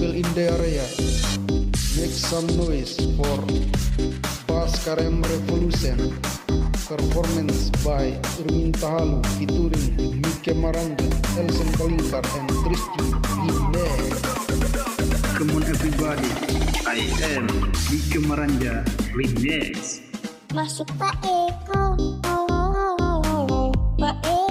in the area. Make some noise for Bhaskaram Revolution. Performance by Irwin Tahalu featuring Mike Maranga, Elson Kalinkar, and Trisky Ine. Come on everybody, I am Mika Maranja Remix. Masuk Pak Eko Pak Eko Eko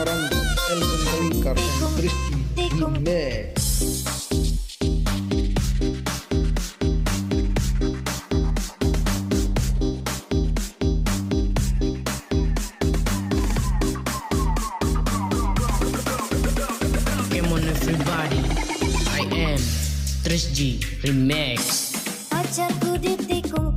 Marandi, Elson Everybody, I am Trish G Remix. Pacarku tikung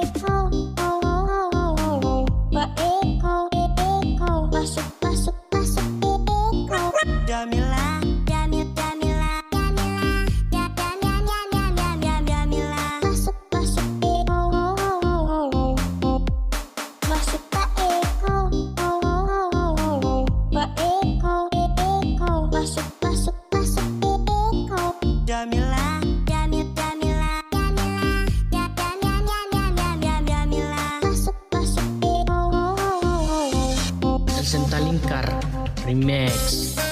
Mix.